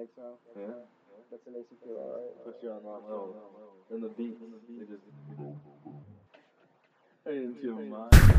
think so? Yeah. That's an makes feel alright. Puts you on that level. And the beats, they just. Hey, into your mind.